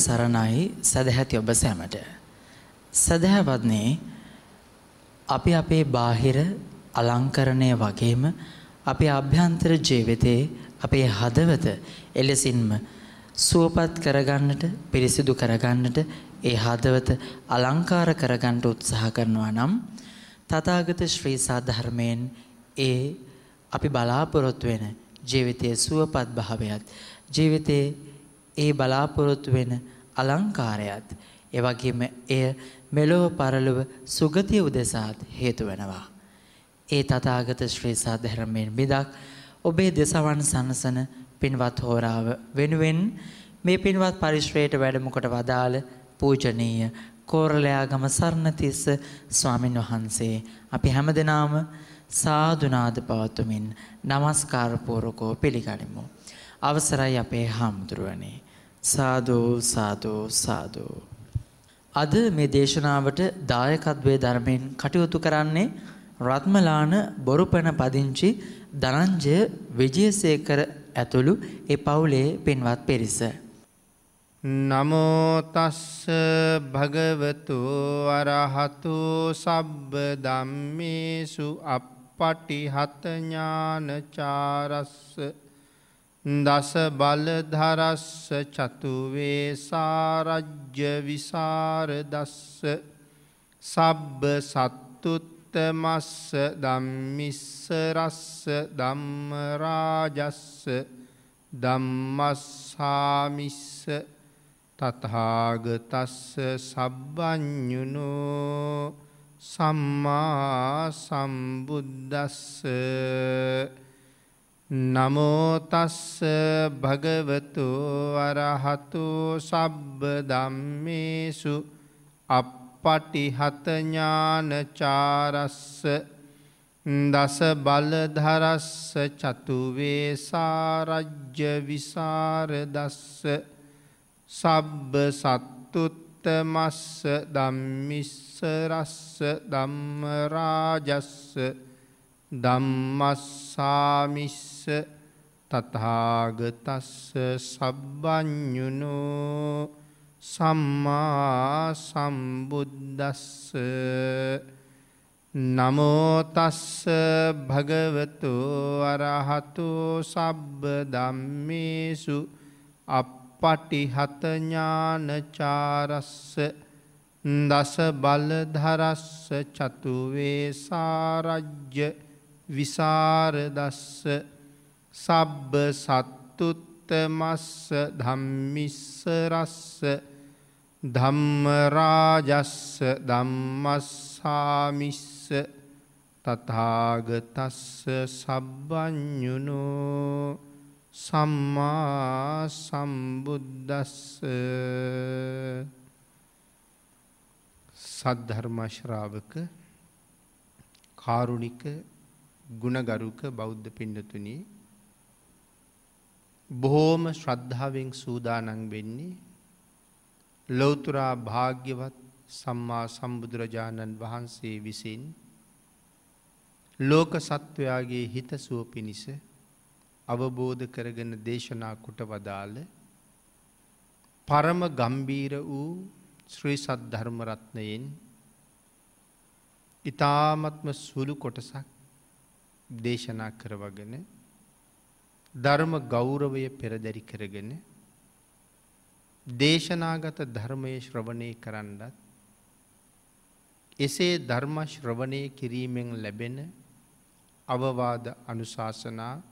තෙරුවන් සරණයි සදහැති ඔබ සැමට. සදහැවත්නේ අපි අපේ බාහිර අලංකරණය වගේම අපේ අභ්‍යන්තර ජීවිතයේ අපේ හදවත එලෙසින්ම සුවපත් කරගන්නට පිරිසිදු කරගන්නට ඒ හදවත අලංකාර කරගන්නට උත්සාහ කරනවා නම් තථාගත ශ්‍රී සාධර්මයෙන් ඒ අපි බලාපොරොත්තු වෙන ජීවිතයේ සුවපත් භාවයත් ජීවිතයේ ඒ බලාපොරොත්තු වෙන අලංකාරයත් ඒ වගේම එය මෙලොව පරලොව සුගතිය උදෙසාත් හේතු වෙනවා. ඒ තථාගත ශ්‍රී සාධර්මයෙන් මිදක් ඔබේ දෙසවන් සනසන පින්වත් හෝරාව වෙනුවෙන් මේ පින්වත් පරිශ්‍රයට වැඩම කොට වදාළ පූජනීය කෝරළයාගම සරණතිස්ස ස්වාමින් වහන්සේ අපි හැමදෙනාම සාදුනාද පවතුමින් নমස්කාර පූර්වකව පිළිගනිමු. අවසරයි අපේ හාමුදුරුවනේ. සාදු සාදු සාදු. අද මේ දේශනාවට දායකත්වයේ ධර්මයෙන් කටයුතු කරන්නේ රත්මලාන බොරුපන පදිංචි ධනංජය විජයසේකර ඇතුළු ඒ පවුලේ පින්වත් පිරිස. නමෝතස්ස භගවතු අරහතු සබ්බ දම්මේසු අපපටිහතඥානචාරස්ස දස බලධරස්ස චතුවේ සාරජ්‍ය විසාරදස්ස සබ්බ සත්තුත්තමස්ස දම්මිස්සරස්ස දම්මරාජස්ස දම්මස්සාමිස්ස තථාගතස්ස සබ්බඤුනෝ සම්මා සම්බුද්දස්ස. නමෝ තස්ස භගවතු අරහතු සබ්බ ධම්මේසු අප්පටිහත ඥානචාරස්ස දස බලධරස්ස චතු වේසාරජ්‍ය විසරදස්ස සබ්බ සත්තුත්තමස්ස ධම්මිස්සරස්ස ධම්මරාජස්ස ධම්මස්සාමිස්ස තථාගතස්ස සබ්බඤුනෝ සම්මා සම්බුද්දස්ස නමෝ තස්ස භගවතු අරහතු සබ්බ ධම්මේසු අප්පටිහත ඥානචාරස්ස දස බලධරස්ස චතුවේ සාරජ්‍ය විසරදස්ස සබ්බ සත්තුත්තමස්ස ධම්මිස්සරස්ස ධම්මරාජස්ස ධම්මස්සාමිස්ස තථාගතස්ස සබ්බඤුනෝ සම්මා සම්බුද්දස්ස. සද්ධර්මශ්‍රාවක කාරුණික ගුණගරුක බෞද්ධ පින්නතුනි බොහෝම ශ්‍රද්ධාවෙන් සූදානන් වෙන්නේ ලොවතුරා භාග්‍යවත් සම්මා සම්බුදුරජාණන් වහන්සේ විසින් ලෝක සත්වයාගේ හිතසුව පිණිස අවබෝධ කරගෙන දේශනා කොට වදාළ පරම ගම්බීර වූ ශ්‍රී සද්ධර්මරත්නයෙන් ඉතාමත්ම සුළු කොටසක් දේශනා කරවගෙන ධර්ම ගෞරවය පෙරදැරි කරගෙන දේශනාගත ධර්මය ශ්‍රවණය කරන්නත් එසේ ධර්ම ශ්‍රවණය කිරීමෙන් ලැබෙන අවවාද අනුශාසනා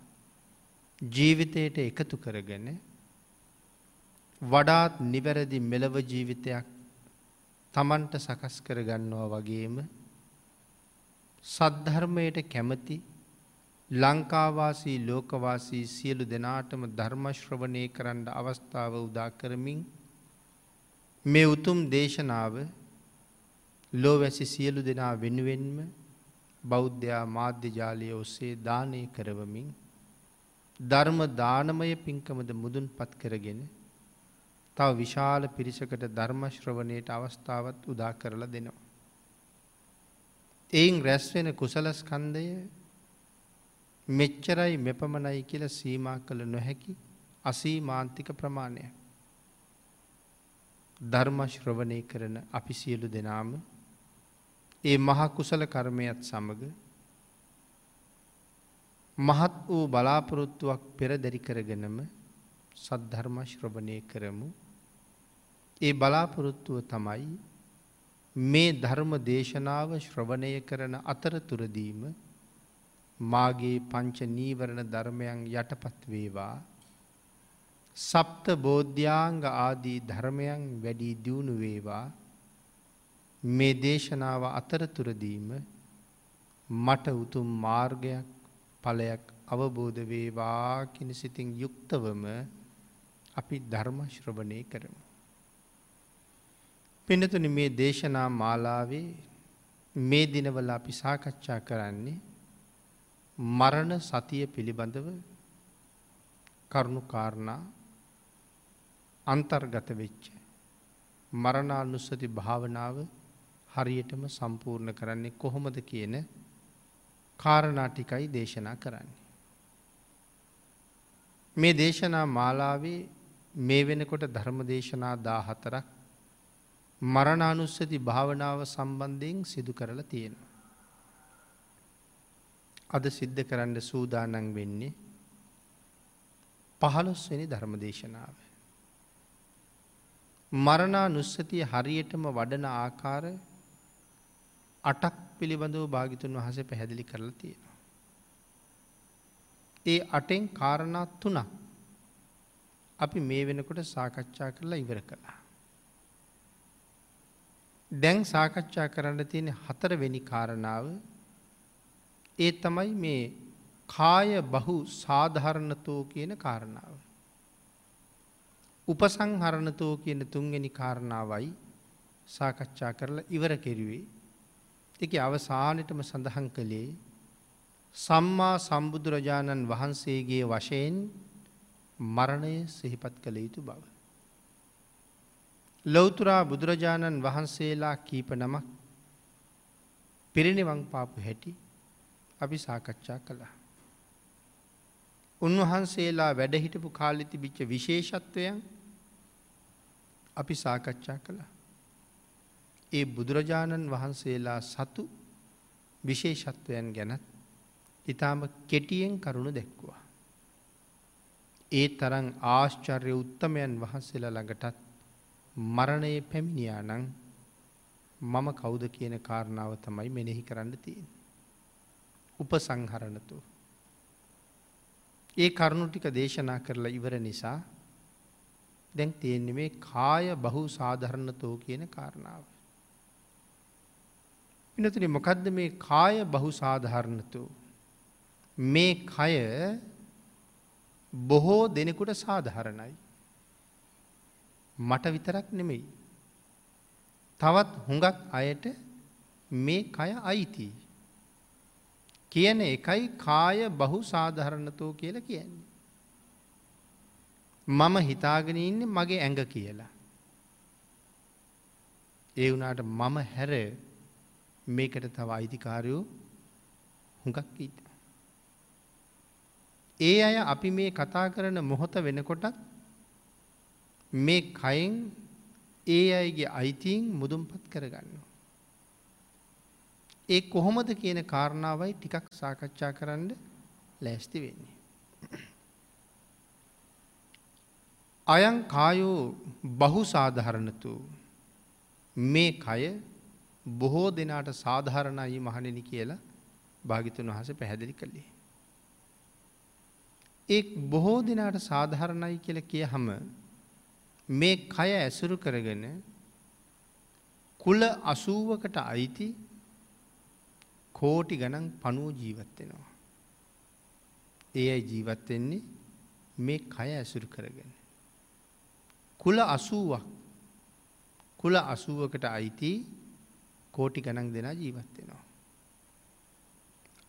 ජීවිතයට එකතු කරගෙන වඩාත් නිවැරදි මෙලව ජීවිතයක් තමන්ට සකස් කරගන්නවා වගේම සද්ධර්මයට කැමති ලංකාවාසී ලෝකවාසී සියලු දෙනාටම ධර්මශ්‍රවණය කරන්න අවස්ථාව උදා කරමින් මේ උතුම් දේශනාව ලෝවැසි සියලු දෙනා වෙනුවෙන්ම බෞද්ධයා මාධ්‍යජාලය ඔස්සේ දානය කරවමින් ධර්ම දානමය පින්කමද මුදුන් පත් කරගෙන තව විශාල පිරිසකට ධර්මශ්‍රවණයට අවස්ථාවත් උදා කරලා දෙනවා. එයින් රැස්වෙන කුසලස්කන්දය මෙච්චරයි මෙපමණයි කියල සීමා කළ නොහැකි අසී මාන්තික ප්‍රමාණය. ධර්මශ්‍රවණය කරන අපි සියලු දෙනාම ඒ මහකුසල කර්මයත් සමඟ මහත් වූ බලාපොරොත්තුවක් පෙරදැරි කරගෙනම සද්ධර්මශ්‍රවණය කරමු. ඒ බලාපොරොත්තුව තමයි මේ ධර්ම දේශනාව ශ්‍රවණය කරන අතරතුරදීම මාගේ පංච නීවරණ ධර්මයන් යටපත් වේවා සප්ත බෝධ්‍යාංග ආදී ධර්මයන් වැඩි දියුණු වේවා මේ දේශනාව අතරතුරදීම මට උතුම් මාර්ගයක් ඵලයක් අවබෝධ වේවා කියන සිතින් යුක්තවම අපි ධර්ම ශ්‍රවණය කරමු. පින්නතුනි මේ දේශනා මාලාවේ මේ දිනවල අපි සාකච්ඡා කරන්නේ මරණ සතිය පිළිබඳව කරුණු කාරණා අන්තර්ගත වෙච්ච මරණානුස්සති භාවනාව හරියටම සම්පූර්ණ කරන්නේ කොහොමද කියන කාරණාටිකයි දේශනා කරන්නේ. මේ දේශනා මාලාවේ මේ වෙනකොට ධර්ම දේශනා දා හතරක් මරණානුස්සති භාවනාව සම්බන්ධයෙන් සිදු කරලා තියෙනවා. අද සිද්ධ කරන්න සූදානන් වෙන්නේ පහළොස්වනි ධර්ම දේශනාව. මරණා නුස්සතිය හරියටම වඩන ආකාර අටක් පිළිබඳව භාගිතුන් වහස පැහැදිලි කරලා තියෙනවා. ඒ අටෙන් කාරණා තුනක් අපි මේ වෙනකොට සාකච්ඡා කරලා ඉවර කළා. දැන් සාකච්ඡා කරන්න තියෙන හතරවෙනි කාරණාව ඒ තමයි මේ කාය බහු සාධහරණතෝ කියන කාරණාව. උපසංහරණතෝ කියන තුන්ගනි කාරණාවයි සාකච්ඡා කරලා ඉවර කෙරුවේ එක අවසානටම සඳහන් කළේ සම්මා සම්බුදුරජාණන් වහන්සේගේ වශයෙන් මරණය සිහිපත් කළ යුතු බව. ලොවතුරා බුදුරජාණන් වහන්සේලා කීප නමක් පිරිනිවං පාපු හැටි අපි සාකච්ඡා කළා. උන්වහන්සේලා වැඩහිටපු කාලිති බිච්ච විශේෂත්වයන් අපි සාකච්ඡා කළා. ඒ බුදුරජාණන් වහන්සේලා සතු විශේෂත්වයන් ගැනත් ඉතාම කෙටියෙන් කරුණු දැක්වා. ඒ තරන් ආශ්චර්ය උත්තමයන් වහන්සේලා ළඟටත් මරණයේ පැමිණියා නං මම කෞුද කියන කාරණාව තමයි මෙනෙහි කරන්න තියෙන්. උපසංහරණතු. ඒ කරුණු ටික දේශනා කරලා ඉවර නිසා දැන් තියෙන්නේ මේ කාය බහු සාධරණතෝ කියන කාරණාව. පිනතුන මොකදද මේ කාය බහු සාධාරණතු. මේ කය බොහෝ දෙනෙකුට සාධහරණයි. මට විතරක් නෙමෙයි. තවත් හුඟක් අයට මේ කය අයිති. කියන එකයි කාය බහු සාධහරණතෝ කියලා කියන්නේ. මම හිතාගෙන ඉන්න මගේ ඇඟ කියලා. ඒ වුණට මම හැර මේකට තව අයිතිකාරයෝ හුඟක් ඊට. ඒ අය අපි මේ කතා කරන මොහොත වෙනකොටත් මේ කයෙන් ඒ අයගේ අයිතියෙන් මුදුන්පත් කරගන්න. ඒ කොහොමද කියන කාරණාවයි ටිකක් සාකච්ඡා කරන්න ලෑස්ති වෙන්නේ. අයං කායෝ බහු සාධහරණතු මේ කය බොහෝ දෙනාට සාධාරණයි මහණෙනි කියලා භාගිතුන් වහස පැහැදිලි කළේ. ඒ බොහෝ දෙනාට සාධාරණයි කියල කිය හම මේ කය ඇසුරු කරගෙන කුල අසූවකට අයිති කෝටි ගණන් පනුව ජීවත්වෙනවා. ඒ අයි ජීවත්වෙන්නේ මේ කය ඇසුරු කරගෙන. කුල අසුවක් කුල අසුවකට අයිති කෝටි ගණන් දෙනා ජීවත්වෙනවා.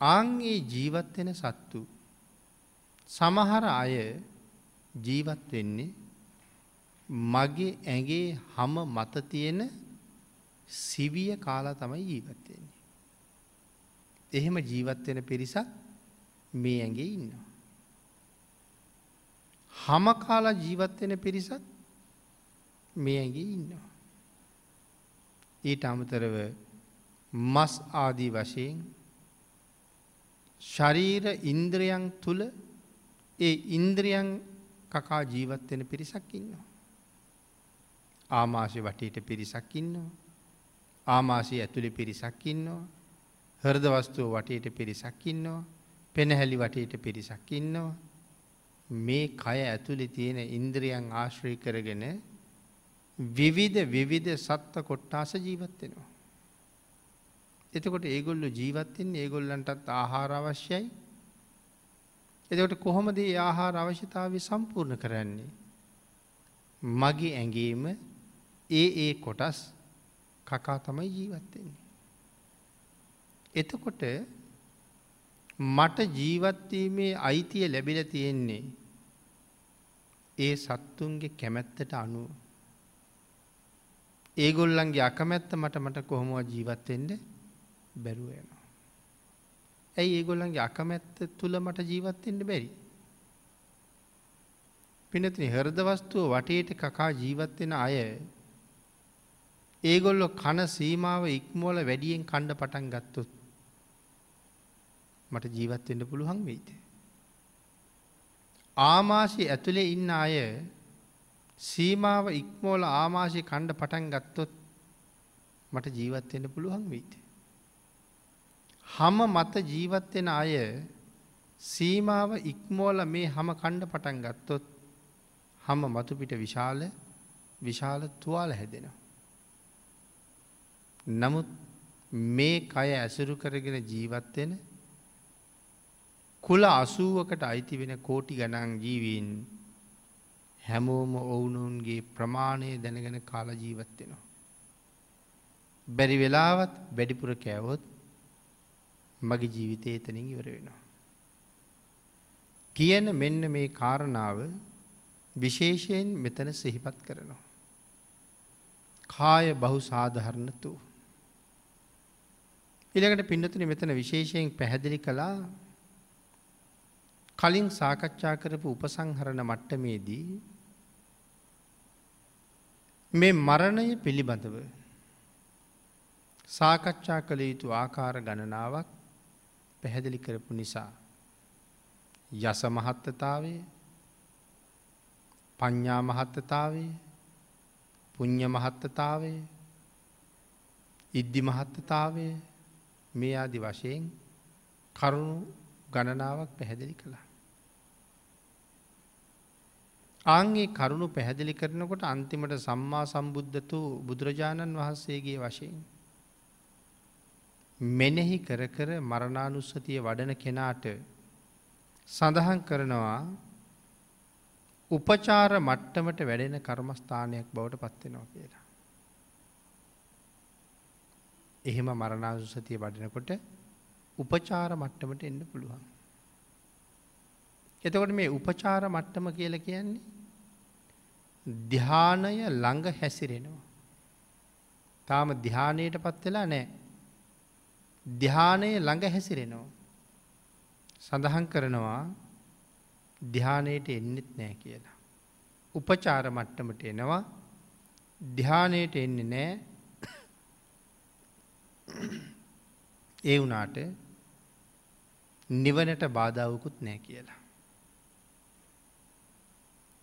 ආංගේ ජීවත්වෙන සත්තු සමහර අය ජීවත් වෙන්නේ මගේ ඇගේ හම මත තියෙන සිවිය කාලා තමයි ජීවත්වෙන්නේ. එහෙම ජීවත්වෙන පිරිසක් මේ ඇගේ ඉන්නවා. හම කාලා ජීවත්වෙන පිරිසක් මේ ඇගේ ඉන්නවා. ඊට අමතරව මස් ආදී වශයෙන් ශරීර ඉන්ද්‍රයන් තුළ ඒ ඉන්ද්‍රියන් කකා ජීවත්වෙන පිරිසක් ඉන්නවා. ආමාශය වටේට පිරිසක් ඉන්නවා. ආමාශය ඇතුළි පිරිසක් ඉන්නවා. හරද වස්තුව වටේට පිරිසක් ඉන්නවා. පෙනහැලි වටේට පිරිසක් ඉන්නවා. මේ කය ඇතුළි තියෙන ඉන්ද්‍රියන් ආශ්‍රී කරගෙන විවිධ විවිධ සත්ව කොට්ටාස ජීවත්වෙනවා. එතකොට ඒගොල්ලු ජීවත්වෙන් ඒගොල්ලන්ටත් ආහාර අවශ්‍යයි. එතකොට කොහොමද ඒ ආහාර අවශ්‍යතාව සම්පූර්ණ කරන්නේ. මගේ ඇඟීම ඒ ඒ කොටස් කකා තමයි ජීවත්වෙන්නේ. එතකොට මට ජීවත්වීමේ අයිතිය ලැබිල තියෙන්නේ ඒ සත්තුන්ගේ කැමැත්තට අනුව. ඒගොල්ලන්ගේ අකමැත්ත මට මට කොහොමව ජීවත්වෙන්ට බැරුවයනවා. ඇයි ඒගොල්ලන්ගේ අකමැත්ත තුළ මට ජීවත්වෙන්ට බැරි. පිනතින හරදවස්තුව වටේට කකා ජීවත්වෙන අය ඒගොල්ලො කන සීමාව ඉක්මෝල වැඩියෙන් කණ්ඩ පටන් ගත්තොත් මට ජීවත්වෙන්න පුළුවන් වෙයිද. ආමාශය ඇතුළේ ඉන්න අය සීමාව ඉක්මෝල ආමාශය කණ්ඩ පටන් ගත්තොත් මට ජීවත්වෙන්න පුළුවන් වෙයිද. හම මත ජීවත්වෙන අය සීමාව ඉක්මෝල මේ හම කණ්ඩ පටන් ගත්තොත් හම මතුපිට විශාල විශාල තුවාල හැදෙනවා. නමුත් මේ කය ඇසුරු කරගෙන ජීවත්වෙන කුල අසුවකට අයිති වෙන කෝටි ගණන් ජීවීන් හැමෝම ඔවුනුන්ගේ ප්‍රමාණය දැනගෙන කාල ජීවත්වෙනවා. බැරි වෙලාවත් වැඩිපුර කෑවොත් මගේ ජීවිතය එතනින් ඉවර වෙනවා. කියන මෙන්න මේ කාරණාව විශේෂයෙන් මෙතන සිහිපත් කරනවා. කාය බහු සාධහරණතු. ඉළඟට පින්නතුන මෙතන විශේෂයෙන් පැහැදිලි කලා කලින් සාකච්ඡා කරපු උපසංහරණ මට්ටමේදී මේ මරණය පිළිබඳව සාකච්ඡා කළ යුතු ආකාර ගණනාවක් පැහැදිලි කරපු නිසා. යස මහත්තතාවය පඤ්ඥා මහත්තතාවය පුං්ඥ මහත්තතාවය ඉද්දි මහත්තතාවය මේ ආදි වශයෙන් කරුණු ගණනාවක් පැහැදිලි කළා. ආන්ගේ කරුණු පැහැදිලි කරනකොට අන්තිමට සම්මා සම්බුද්ධතු බුදුරජාණන් වහන්සේගේ වශයෙන්. මෙනෙහි කර කර මරණානුස්සතිය වඩන කෙනාට සඳහන් කරනවා උපචාර මට්ටමට වැඩෙන කර්මස්ථානයක් බවට පත්වෙනවා කියලා. එහෙම මරණානුසතිය වඩනකොට උපචාර මට්ටමට එන්න පුළුවන්. එතකොට මේ උපචාර මට්ටම කියල කියන්නේ ධ්‍යානය ළඟ හැසිරෙනවා. තාම ධ්‍යානයට පත්වෙලා නෑ. ධ්‍යානය ළඟ හැසිරෙනවා. සඳහන් කරනවා ධ්‍යානයට එන්නෙත් නෑ කියලා. උපචාර මට්ටමට එනවා ධ්‍යානයට එන්නේ නෑ ඒ වනාට නිවනට බාධාවකුත් නෑ කියලා.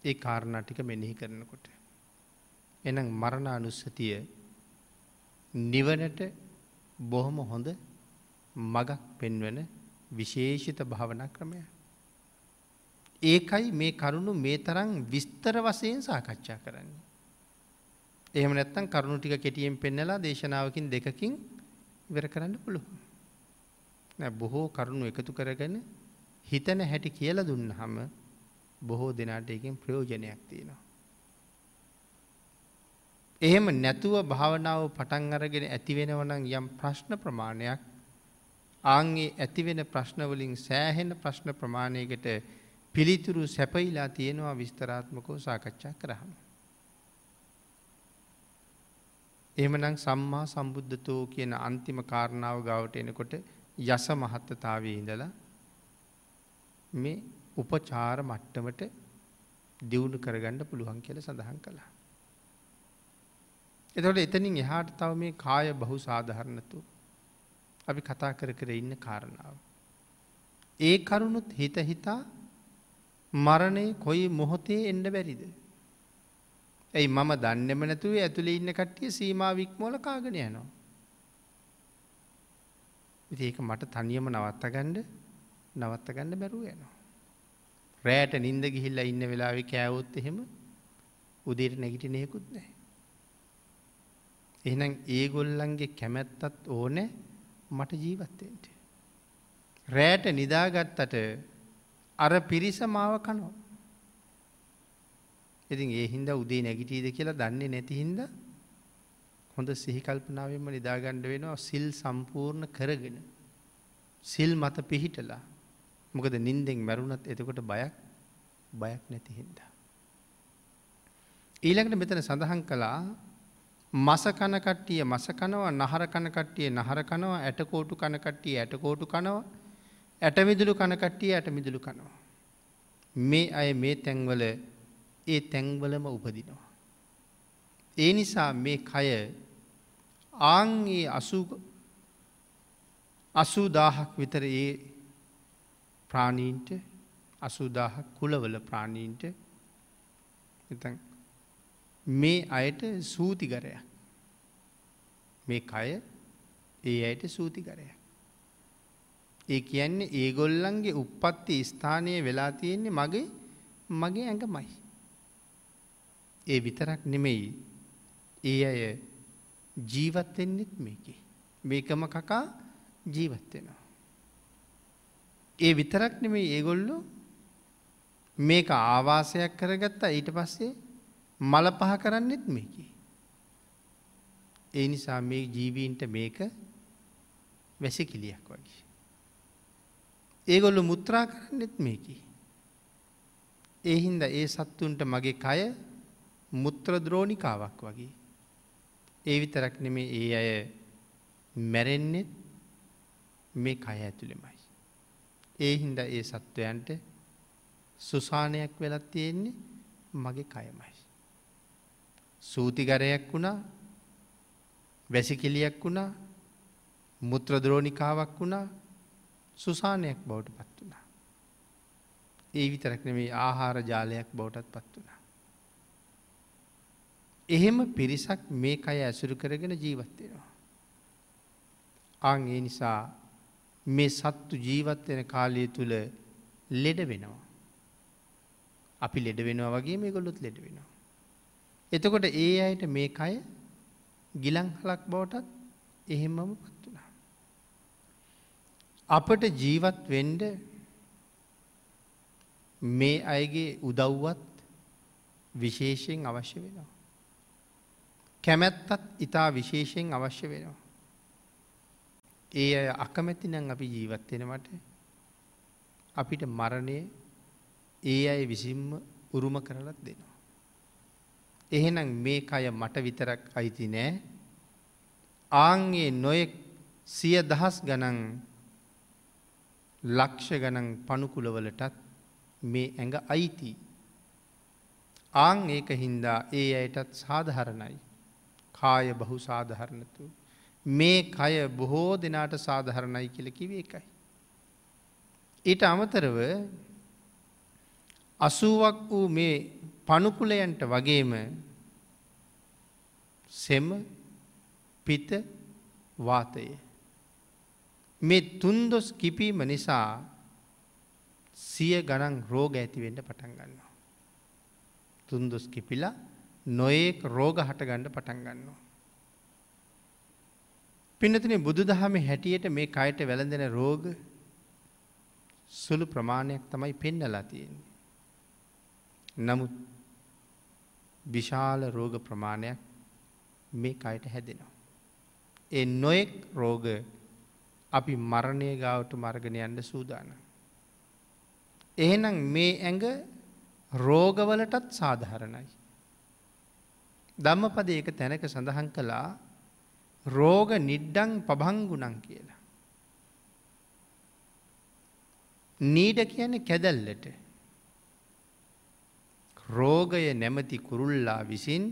ඒ කාරණටික මෙනෙහි කරනකොට. එනම් මරණ අනුස්සතිය නිවනට බොහොම හොඳ මගක් පෙන්වන විශේෂිත භාවන ක්‍රමය. ඒකයි මේ කරුණු මේ තරම් විස්තර වසයෙන් සාකච්ඡා කරන්නේ. එහෙම නැත්තම් කරුණු ටික කෙටියෙන් පෙන්නලා දේශනාවකින් දෙකකින් ඉවර කරන්න පුළුවන්. බොහෝ කරුණු එකතු කරගෙන හිතන හැටි කියල දුන්න හම බොහෝ දෙනාට එකින් ප්‍රයෝජනයක් තියෙනවා. එහෙම නැතුව භාවනාව පටන් අරගෙන ඇතිවෙනවනම් යම් ප්‍රශ්න ප්‍රමාණයක් ආන්ගේ ඇතිවෙන ප්‍රශ්නවලින් සෑහෙන ප්‍රශ්න ප්‍රමාණයකට පිළිතුරු සැපයිලා තියෙනවා විස්තරාත්මකෝ සාකච්ඡා කරහම. එමනං සම්මා සම්බුද්ධතෝ කියන අන්තිම කාරණාව ගවට එනකොට යස මහත්තතාවේ ඉඳලා මේ උපචාර මට්ටමට දියුණු කරගන්න පුළුවන් කියල සඳහන් කළා. එතොට එතනින් එහාට තව මේ කාය බහු සාධහරණතු අපි කතා කර කර ඉන්න කාරණාව. ඒ කරුණුත් හිත හිතා මරණය කොයි මොහොතේ එන්ඩ බැරිද. ඇයි මම දන්නෙම නැතුවේ ඇතුළේ ඉන්න කට්ටිය සීමාවික්මෝල කාගෙන යනවා. ඒක මට තනියම නවත්තගණ්ඩ නවත්තගන්න බැරුව යනවා. රෑට නින්ද ගිහිල්ල ඉන්න වෙලාවෙ කෑවොත් එහෙම උදේට නැගිටි නයකුත් නෑ. එහෙනම් ඒගොල්ලන්ගේ කැමැත්තත් ඕන මට ජීවත්තයට. රෑට නිදාගත්තට අර පිරිස මාව කනෝ. ඉතින් ඒ හින්ද උදේ නැගිටීද කියලා දන්නේ නැති හින්ද හොඳ සිහිකල්පනාවෙන්ම නිදාගණ්ඩ වෙනවා සිල් සම්පූර්ණ කරගෙන. සිල් මත පිහිටලා මොකද නින්දෙන් මැරුණත් එතකොට බයක් බයක් නැති හින්දා. ඊළඟට මෙතන සඳහන් කළා මස කනකට්ටිය මස කනවා නහර කනකට්ටිය නහර කනවා ඇටකෝටු කනකට්ටිය ඇටකෝටු කනවා ඇටමිදුළු කනකට්ටිය ඇටමිදුළු කනවා. මේ අය මේ තැන්වල ඒ තැන්වලම උපදිනවා. ඒ නිසා මේ කය ආංගේ අසූදාහක් විතර ඒ ප්‍රාණීන්ට අසූදාහක් කුලවල ප්‍රාණීන්ට එතන් මේ අයට සූතිගරයක් මේ කය ඒ අයට සූතිගරයක්. ඒ කියන්නේ ඒගොල්ලන්ගේ උප්පත්ති ස්ථානය වෙලා තියෙන්නේ මගේ මගේ ඇඟමයි. ඒ විතරක් නෙමෙයි ඒ අය ජීවත්වෙන්නෙත් මේක. මේකම කකා ජීවත්වෙනවා. ඒ විතරක් නෙමෙයි ඒගොල්ලෝ මේක ආවාසයක් කරගත්තා ඊට පස්සේ මල පහ කරන්නෙත් මේකි. ඒ නිසා මේ ජීවීන්ට මේක වැසිකිලියක් වගේ. ඒගොල්ලු මුත්‍රා කරන්නෙත් මේකි. ඒ හින්ද ඒ සත්තුන්ට මගේ කය මුත්‍රද්‍රෝණිකාවක් වගේ. ඒ විතරක් නෙමේ ඒ අය මැරෙන්නෙත් මේ කය ඇතුළෙමයි. ඒ හින්ද ඒ සත්වයන්ට සුසානයක් වෙලත් තියෙන්නේ මගේ කයමයි. සූතිගරයක් වුණා වැසිකිලියක් වුණා මුත්‍රද්‍රෝණිකාවක් වුණා සුසානයක් බවට පත් වුණා. ඒ විතරක් නෙමේ ආහාර ජාලයක් බවටත් පත් වුණා. එහෙම පිරිසක් මේ අය ඇසුරු කරගෙන ජීවත්වෙනවා. අං ඒ නිසා මේ සත්තු ජීවත්වෙන කාලය තුළ ලෙඩ වෙනවා. අපි ලෙඩ වෙනවා වගේ මේ ගොල්ලොත් ලෙඩ වෙනවා. එතකොට ඒ අයට මේ අය ගිලං හලක් බවටත් එහෙමම පත් වුණා. අපට ජීවත් වෙන්ඩ මේ අයගේ උදව්වත් විශේෂයෙන් අවශ්‍ය වෙනවා. කැමැත්තත් ඉතා විශේෂයෙන් අවශ්‍ය වෙනවා. ඒ අය අකමැති නං අපි ජීවත්වෙනවට අපිට මරණය ඒ අය විසින්ම උරුම කරලත් දෙනවා. එහෙනම් මේ අය මට විතරක් අයිති නෑ ආන්ගේ නොයෙක් සිය දහස් ගනන් ලක්ෂ ගනන් පණුකුලවලටත් මේ ඇඟ අයිති. ආං ඒක හින්දා ඒ අයටත් සාධහරණයි. කාය බහු සාධහරණතු. මේ කය බොහෝ දෙනාට සාධහරණයි කියල කිවේ එකයි. ඊට අමතරව අසුවක් වූ මේ පණුකුලයන්ට වගේම සෙම පිත වාතය. මේ තුන්දොස් කිපීම නිසා සිය ගණන් රෝග ඇතිවෙන්න පටන් ගන්නවා. තුන්දොස් කිපිලා නොඒක් රෝග හටගණ්ඩ පටන් ගන්නවා. පිනතින බුදු දහම හැටියට මේ කයට වැළඳෙන රෝග සුළු ප්‍රමාණයක් තමයි පෙන්නලා තියෙන්නේ. නමුත් විශාල රෝග ප්‍රමාණයක් මේ කයට හැදෙනවා. ඒ නොයෙක් රෝග අපි මරණය ගාවට මර්ගණ යන්න සූදාන. එහෙනම් මේ ඇඟ රෝගවලටත් සාධහරණයි. ධම්මපද ඒක තැනක සඳහන් කළා රෝග නිඩ්ඩං පබංගුණන් කියලා. නීඩ කියන්නේ කැදැල්ලට රෝගය නැමති කුරුල්ලා විසින්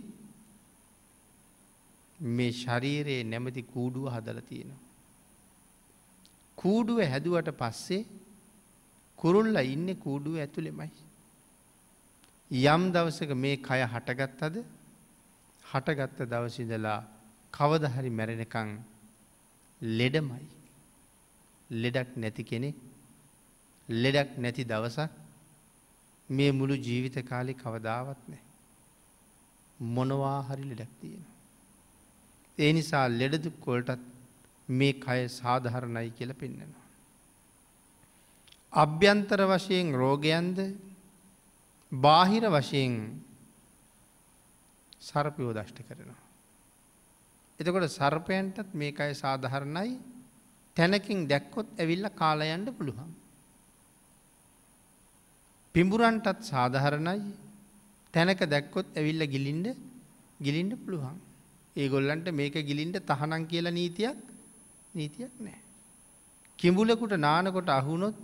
මේ ශරීරයේ නැමති කූඩුව හදල තියෙනවා. කූඩුව හැදුවට පස්සේ කුරුල්ල ඉන්න කූඩුව ඇතුළෙමයි. යම් දවසක මේ කය හටගත්තද හටගත්ත දවසිදලා කවදහරි මැරෙනකං ලෙඩමයි. ලෙඩක් නැති කෙනෙ ලෙඩක් නැති දවසක් මේ මුළු ජීවිත කාලි කවදාවත් නෑ. මොනවා හරි ලෙඩක් තියෙන. ඒ නිසා ලෙඩදුක් කොල්ටත් මේ කය සාධහරණයි කියල පෙන්නෙනවා. අභ්‍යන්තර වශයෙන් රෝගයන්ද බාහිර වශයෙන් සර්පයෝ දෂ්ට කරනවා. එතකොට සර්පයන්ටත් මේක අය සාධහරණයි තැනකින් දැක්කොත් ඇවිල්ල කාලයන්ට පුළුවන්. පිඹුරන්ටත් සාධහරණයි තැනක දැක්කොත් ඇවිල්ල ගිලින්ඩ ගිලින්ඩ පුළුවන්. ඒගොල්ලන්ට මේක ගිලින්ට තහනන් කියල නීතියක් නීතියක් නෑ. කිඹුලකුට නානකොට අහුනොත්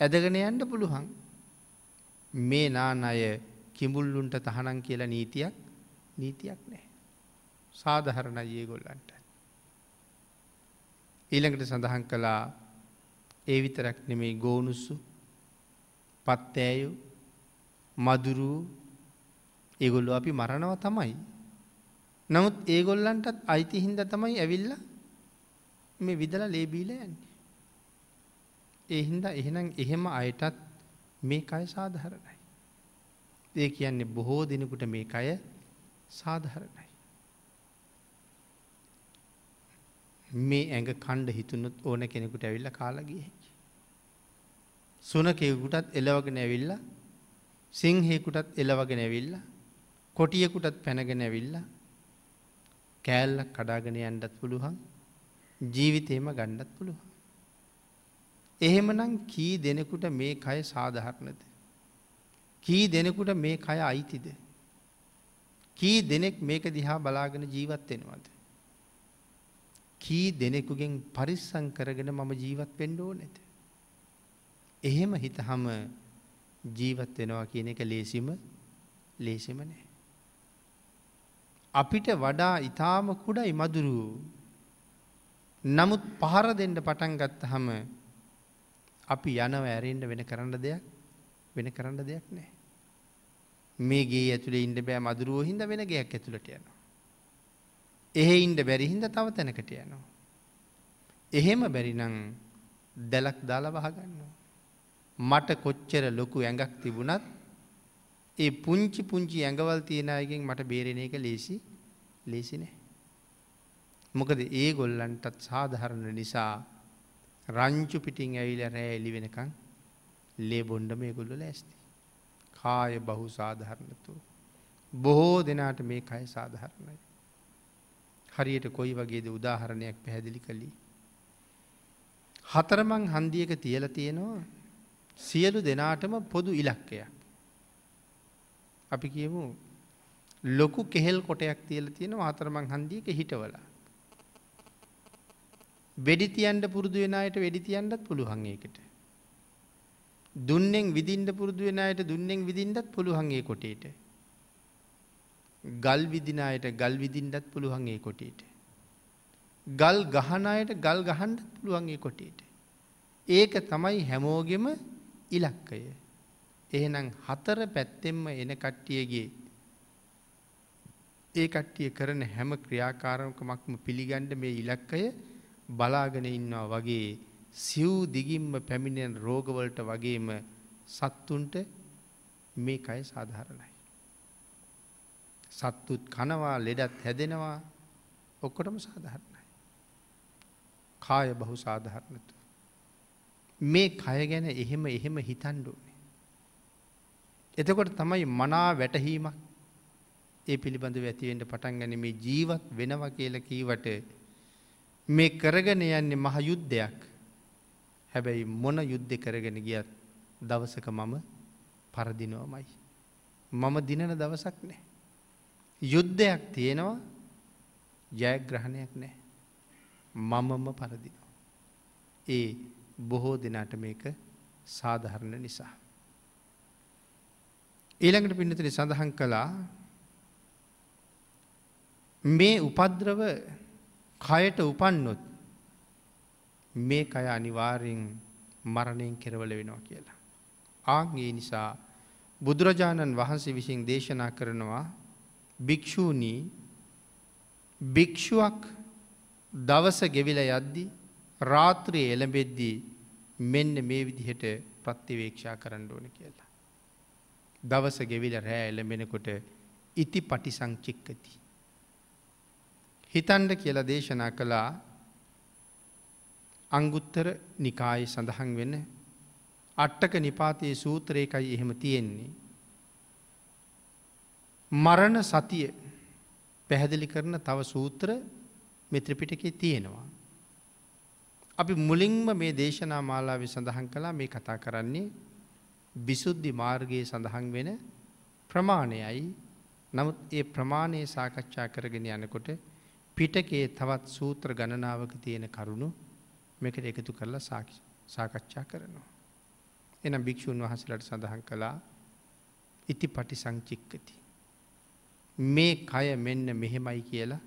ඇදගෙන යන්ට පුළුවන්. මේ නාන අය කිඹුල්ලුන්ට තහනන් කියලා නීතියක් නීතියක් නෑ. සාධහරණ ඒ ගොල්ලන්ට. ඊළඟට සඳහන් කළා ඒ විතරක් නෙමේ ගෝනුස්සු පත්තෑයු මදුරු ඒගොල්ලු අපි මරණව තමයි. නමුත් ඒගොල්ලන්ටත් අයිති හින්ද තමයි ඇවිල්ල මේ විදල ලේබීල යන්නේ. ඒ හින්දා එහෙනම් එහෙම අයටත් මේ අය සාධහරණයි. ඒ කියන්නේ බොහෝ දෙනෙකුට මේ අය සාධහරණයි. මේ ඇඟ කණ්ඩ හිතුනුත් ඕන කෙනෙකුට ඇවිල්ල කාලගිය හැකි. සුනකෙකුටත් එලවගෙන ඇවිල්ල සිංහෙකුටත් එලවගෙන ඇවිල්ල කොටියකුටත් පැනගෙන ඇවිල්ල කෑල්ලක් කඩාගෙන යන්ඩත් පුළුවන් ජීවිතේම ගණ්ඩත් පුළුවන්. එහෙමනම් කී දෙනෙකුට මේ කය සාධහරණද. කී දෙනෙකුට මේ කය අයිතිද. කී දෙනෙක් මේක දිහා බලාගෙන ජීවත්වෙනවද. කී දෙනෙකුගෙන් පරිස්සං කරගෙන මම ජීවත් පෙන්ඩෝ නැත. එහෙම හිතහම ජීවත් වෙනවා කියන එක ලේසිම ලේසිම නෑ. අපිට වඩා ඉතාම කුඩයි මදුරු නමුත් පහර දෙන්න පටන් ගත්ත හම අපි යනව ඇරෙන්ට වෙන කරන්න දෙයක් වෙන කරන්න දෙයක් නෑ. මේ ගේ ඇතුළේ ඉන්ඩ බෑ මදුරුව හිද වෙන ගයක් ඇතුළට යනවා. එහෙ ඉන්ඩ බැරිහින්ද තව තැනකට යනවා. එහෙම බැරිනං දැලක් දාලා වහගන්නවා. මට කොච්චර ලොකු ඇඟක් තිබුණත් ඒ පුංචි පුංචි ඇඟවල් තියෙනයගෙන් මට බේරෙන එක ලේසි ලේසි නෑ. මොකද ඒ ගොල්ලන්ටත් සාධහරණ නිසා රංචු පිටිං ඇවිල රෑ එලි වෙනකං ලේ බොන්්ඩ මේ ගොල්ල ලැස්ති. කාය බහු සාධහරණතු. බොහෝ දෙනාට මේ කය සාධහරණයි. හරියට කොයි වගේද උදාහරණයක් පැහැදිලි කළී. හතරමං හන්දියක තියල තියෙනවා සියලු දෙනාටම පොදු ඉලක්කයක්. අපි කියමු ලොකු කෙහෙල් කොටයක් තියල තියෙනවා හතරමං හන්දියක හිටවලා. වෙඩි තියන්ට පුරුදු වෙනයට වෙඩි තියන්නත් පුළුවන්ඒකට. දුන්නෙන් විදින්ට පුරුදු වෙනයට දුන්නෙන් විදින්ටත් පුළුවන්ගේ කොටේට. ගල් විදිනායට ගල් විදින්ටත් පුළුවන්ගේ කොටේට. ගල් ගහනයට ගල් ගහන්ඩත් පුළුවන්ගේ කොටේට. ඒක තමයි හැමෝගෙම ඉලක්කය. එහෙනම් හතර පැත්තෙම්ම එන කට්ටියගේ ඒ කට්ටිය කරන හැම ක්‍රියාකාරකමක්ම පිළිගණ්ඩ මේ ඉලක්කය බලාගෙන ඉන්නවා වගේ සිව් දිගින්ම පැමිණෙන් රෝගවලට වගේම සත්තුන්ට මේ අය සාධාරණයි. සත්තුත් කනවා ලෙඩත් හැදෙනවා ඔක්කොටම සාධහරණයි. කාය බහු සාධහරණතු. මේ කය ගැන එහෙම එහෙම හිතන්ඩුවනේ. එතකොට තමයි මනා වැටහීමක් ඒ පිළිබඳ ඇතිවෙන්ට පටන් ගැන මේ ජීවත් වෙනව කියල කීවට මේ කරගෙන යන්නේ මහ යුද්ධයක් හැබැයි මොන යුද්ධ කරගෙන ගියත් දවසක මම පරදිනවමයි. මම දිනන දවසක් නෑ. යුද්ධයක් තියෙනවා ජයග්‍රහණයක් නෑ. මමම පරදිනවා. ඒ බොහෝ දෙනාට මේක සාධහරණ නිසා. ඊළඟට පින්නතන සඳහන් කළා මේ උපද්‍රව කයට උපන්නොත් මේ කය අනිවාර්යෙන් මරණයෙන් කෙරවල වෙනවා කියලා. ආගේ නිසා බුදුරජාණන් වහන්සේ විසින් දේශනා කරනවා භික්‍ෂූණී භික්‍ෂුවක් දවස ගෙවිල යද්දි රාත්‍රයේ එළඹෙද්දී මෙන්න මේ විදිහට ප්‍රත්තිවේක්ෂා කරන්න ඕන කියලා. දවස ගෙවිල රෑ එළඹෙනකොට ඉති පටි සංචික්කති. හිතන්ඩ කියලා දේශනා කළා අංගුත්තර නිකායි සඳහන් වෙන අට්ටක නිපාතයේ සූත්‍රයකයි එහෙම තියෙන්නේ. මරණ සතිය පැහැදිලි කරන තව සූත්‍ර මෙත්‍රපිටකේ තියෙනවා. අපි මුලින්ම මේ දේශනා මාලාව සඳහන් කලා මේ කතා කරන්නේ බිසුද්ධි මාර්ගයේ සඳහන් වෙන ප්‍රමාණයයි නමුත් ඒ ප්‍රමාණය සාකච්ඡා කරගෙන යනකොට පිටකේ තවත් සූත්‍ර ගණනාවක තියෙන කරුණු මෙකට එකතු කරලා සාකච්ඡා කරනවා. එනම් භික්‍ෂූන් වහසලට සඳහන් කළා ඉති පටි සංචික්කති. මේ කය මෙන්න මෙහෙමයි කියලා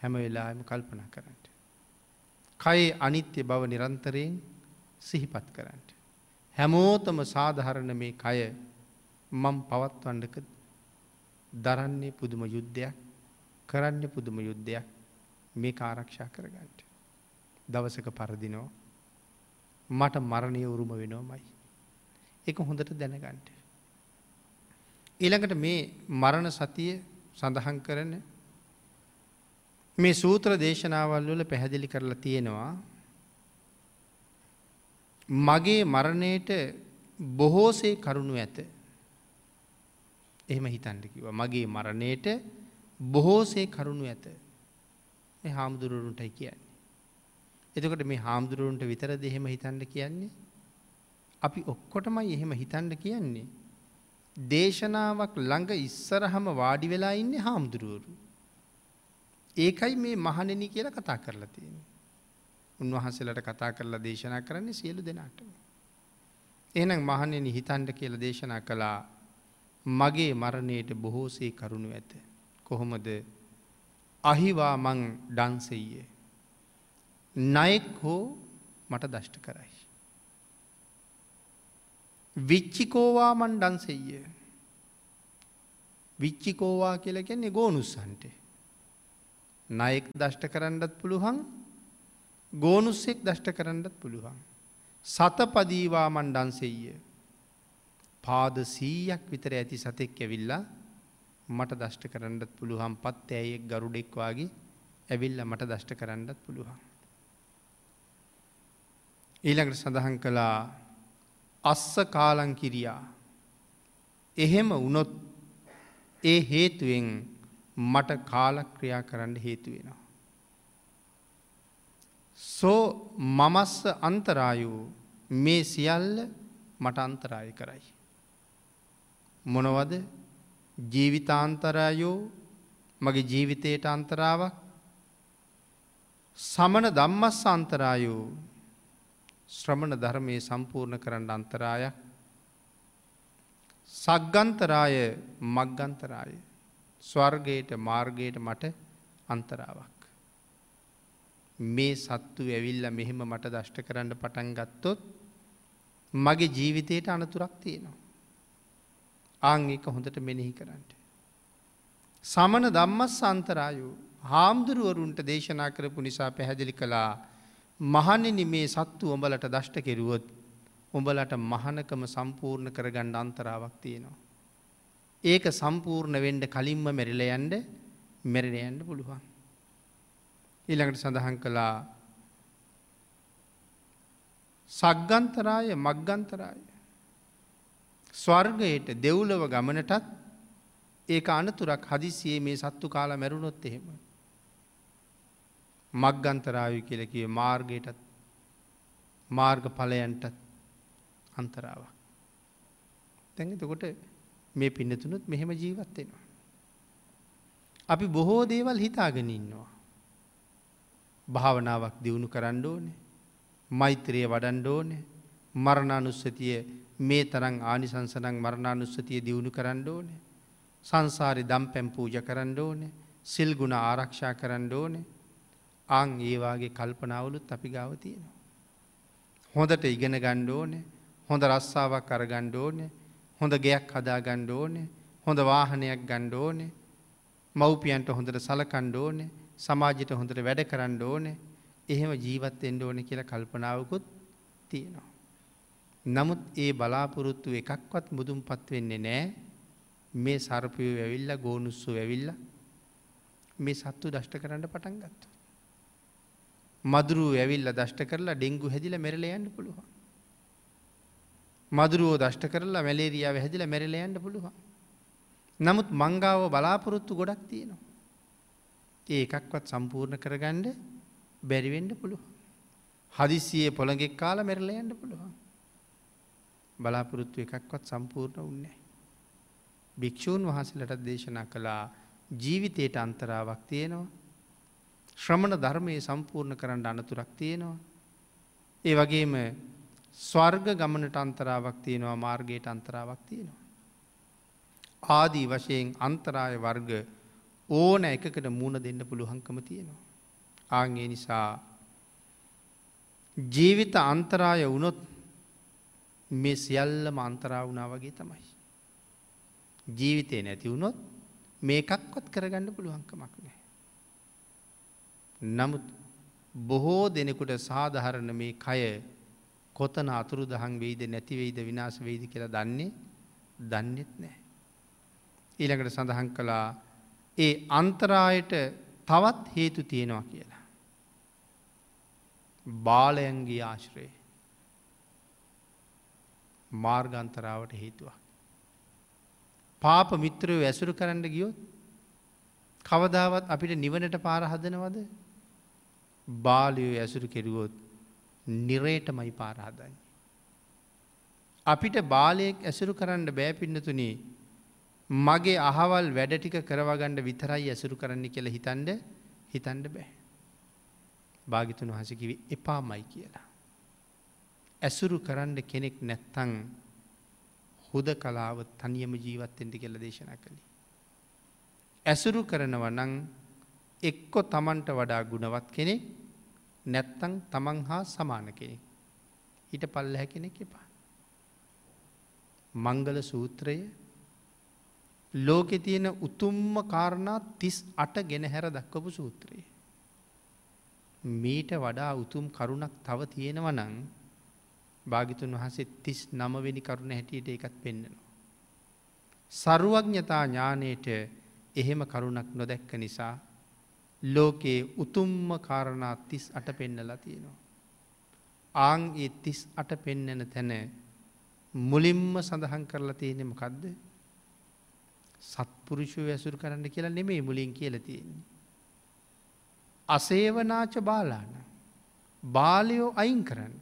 හැම වෙලාම කල්පනා කරන්නට. කයේ අනිත්‍ය බව නිරන්තරයෙන් සිහිපත් කරන්නට. හැමෝතම සාධහරණ මේ කය මම් පවත්වන්නක දරන්නේ පුදුම යුද්ධයක් කරන්න පුදුම යුද්ධයක් මේ ආරක්ෂා කරගන්නට. දවසක පරදිනෝ මට මරණය උරුම වෙනෝමයි. එක හොඳට දැනගන්ට. ඊළඟට මේ මරණ සතිය සඳහන් කරන මේ සූත්‍ර දේශනාවල් වල පැහැදිලි කරලා තියෙනවා මගේ මරණයට බොහෝසේ කරුණු ඇත. එහෙම හිතන්ට කිව මගේ මරණයට බොහෝසේ කරුණු ඇත. හාමුදුරුවරුන්ටයි කියන්නේ. එතකොට මේ හාමුදුරුවන්ට විතර දෙහෙම හිතන්ඩ කියන්නේ. අපි ඔක්කොටමයි එහෙම හිතන්ඩ කියන්නේ. දේශනාවක් ළඟ ඉස්සරහම වාඩි වෙලා ඉන්නේ හාමුදුරුවරු. ඒකයි මේ මහනෙන කියලා කතා කරලා තියෙන. උන්වහන්සේලට කතා කරලා දේශනා කරන්නේ සියලු දෙනාටම. එනම් මහනෙන හිතන්ඩ කියල දේශනා කළා මගේ මරණයට බොහෝසේ කරුණු ඇත. කොහොමද අහිවා මං ඩන්සෙයේ. නයෙක් හෝ මට දෂ්ට කරයි. විච්චිකෝවා මන් ඩන්සෙය. විච්චිකෝවා කියල කියන්නේ ගෝනුස්සන්ට. නයෙක් දෂ්ට කරන්නත් පුළුවන් ගෝනුස්සෙක් දෂ්ට කරන්නත් පුළුවන්. සතපදීවා මන් ඩන්සෙය. පාද සීයක් විතර ඇති සතෙක් ඇවිල්ලා මට දෂ්ට කරන්නත් පුළුවන් පත් ඇයෙක් ගරුඩෙක්වාගේ ඇවිල්ල මට දෂ්ට කරන්නත් පුළුවන්. ඊළඟට සඳහන් කළා අස්ස කාලංකිරියා එහෙම වනොත් ඒ හේතුවෙන් මට කාලක්‍රියා කරන්න හේතුවෙනවා. සෝ මමස්ස අන්තරායූ මේ සියල්ල මට අන්තරාය කරයි. මොනවද ජීවිතාන්තරායෝ මගේ ජීවිතයට අන්තරාවක් සමන දම්මස් අන්තරායෝ ශ්‍රමණ ධර්මය සම්පූර්ණ කරන්න අන්තරාය සක්ගන්තරාය මක්ගන්තරාය ස්වර්ගයට මාර්ගයට මට අන්තරාවක්. මේ සත්තු ඇවිල්ල මෙහෙම මට දෂ්ට කරන්න පටන් ගත්තොත් මගේ ජීවිතයට අනතුරක් තියෙනවා. ආං එක හොඳට මෙනෙහි කරන්නට. සමන දම්මස් සන්තරායු හාමුදුරුවරුන්ට දේශනා කරපු නිසා පැහැදිලි කළා මහනෙන මේ සත්තු උඹලට දෂ්ට කෙරුවොත් උඹලට මහනකම සම්පූර්ණ කරගණ්ඩ අන්තරාවක් තියෙනවා. ඒක සම්පූර්ණ වෙන්ඩ කලින්ම මෙරිල යන්ඩ මෙරණයන්ට පුළුවන්. ඊළඟට සඳහන් කළා සක්ගන්තරාය මක්ගන්තරාය. ස්වර්ගයට දෙව්ලව ගමනටත් ඒක අනතුරක් හදිසියේ මේ සත්තු කාලා මැරුණොත් එහෙම. මක්ගන්තරාවි කියලකිව මාර්ගයටත් මාර්ග පලයන්ටත් අන්තරාවක්. තැඟතකොට මේ පින්නතුනුත් මෙහෙම ජීවත්වෙනවා. අපි බොහෝ දේවල් හිතාගෙන ඉන්නවා. භාවනාවක් දියුණු කරන්න ඕනේ මෛත්‍රය වඩන්ඩ ඕනේ මරණානුස්සතිය මේ තරං ආනිසංසනං මරණානුස්සතිය දියුණු කරන්න ඕනේ සංසාරි දම් පැම් පූජ කරන්න ඕනේ සිල් ගුණ ආරක්ෂා කරන්න ඕනේ අං ඒවාගේ කල්පනාවලුත් අපි ගාව තියෙනවා. හොඳට ඉගෙන ගණ්ඩ ඕනේ හොඳ රස්සාාවක් අරගණ්ඩ ඕනේ හොඳ ගෙයක් හදා ගණ්ඩ ඕනේ හොඳ වාහනයක් ගණ්ඩ ඕනේ මව්පියන්ට හොඳට සලකණ්ඩ ඕනේ සමාජයට හොඳට වැඩ කරන්න ඕනේ එහෙම ජීවත් එන්ඩ ඕන කියලා කල්පනාවකුත් තියෙනවා. නමුත් ඒ බලාපොරොත්තු එකක්වත් මුදුම් පත් වෙන්නේ නෑ මේ සර්පය ඇවිල්ල ගෝනුස්සු ඇවිල්ල මේ සත්තු දෂ්ට කරන්න පටන් ගත්ත. මදුරුව ඇවිල්ල දෂ්ට කරලා ඩෙංගු හැදිල මෙරල යන්න පුළුවන්. මදුරුවෝ දෂ්ට කරලා මැලේරියාව හැදිල මෙරල යන්න පුළුවන්. නමුත් මංගාව බලාපොරොත්තු ගොඩක් තියෙනවා. ඒ එකක්වත් සම්පූර්ණ කරගණ්ඩ බැරිවෙන්ඩ පුළුව. හදිසියේ පොළගෙක් කාල මෙරල යන්න පුළුවන්. බලාපොරොත්තු එකක්වත් සම්පූර්ණ උන්නේ. භික්‍ෂූන් වහසලට දේශනා කළා ජීවිතයට අන්තරාවක් තියෙනවා. ශ්‍රමණ ධර්මය සම්පූර්ණ කරන්න අනතුරක් තියෙනවා. ඒ වගේම ස්වර්ග ගමනට අන්තරාවක් තියෙනවා මාර්ගයට අන්තරාවක් තියෙනවා. ආදී වශයෙන් අන්තරාය වර්ග ඕන එකකට මුණ දෙන්න පුළුවන්කම තියෙනවා. ආගේ නිසා ජීවිත අන්තරාය වුණොත් මේ සියල්ලම අන්තරා වුණා වගේ තමයි. ජීවිතය නැති වුණොත් මේකක්වත් කරගන්න පුළුවන්කමක් නෑ. නමුත් බොහෝ දෙනෙකුට සාධහරණ මේ කය කොතන අතුරු දහන් වෙයිද නැතිවෙයිද විනාශ වෙයිද කියලා දන්නේ දන්නෙත් නෑ. ඊළඟට සඳහන් කළා ඒ අන්තරායට තවත් හේතු තියෙනවා කියලා. බාලයන්ගේ ආශ්‍රයේ මාර්ගන්තරාවට හේතුවක්. පාප මිත්‍රයෝ ඇසුරු කරන්න ගියොත් කවදාවත් අපිට නිවනට පාරහදනවද බාලයෝ ඇසුරු කෙරුවොත් නිරේටමයි පාරහදන්නේ. අපිට බාලයෙක් ඇසුරු කරන්න බෑපින්නතුනේ මගේ අහවල් වැඩ ටික කරවගණ්ඩ විතරයි ඇසුරු කරන්න කියලා හිතන්ඩ හිතන්ඩ බෑ. භාගිතුන් වහසකිව එපා මයි කියලා. ඇසුරු කරන්න කෙනෙක් නැත්තං හුද කලාව තනියම ජීවත්තෙන්ට කෙල දේශනා කළේ. ඇසුරු කරනව නං එක්කො තමන්ට වඩා ගුණවත් කෙනෙක් නැත්තං තමන් හා සමාන කෙනෙක්. ඊට පල්ල හැ කෙනෙක් එපා. මංගල සූත්‍රය ලෝකෙ තියෙන උතුම්ම කාරණා තිස් අට ගෙනහැර දක්වපු සූත්‍රයේ. මීට වඩා උතුම් කරුණක් තව තියෙනව නං භාගිතුන් වහසේ තිස් නමවෙනි කරුණ හැටියට එකත් පෙන්න්නනවා. සරුවඥතා ඥානයට එහෙම කරුණක් නොදැක්ක නිසා ලෝකයේ උතුම්ම කාරණා තිස් අට පෙන්නලා තියෙනවා. ආං ඒ තිස් අට පෙන්නන තැන මුලින්ම සඳහන් කරලා තියෙනෙම කදද සත්පුරුෂය ඇසුරු කරන්න කියලා නෙමේ මුලින් කියල තියෙන්නේ. අසේවනාච බාලාන බාලයෝ අයින් කරන්න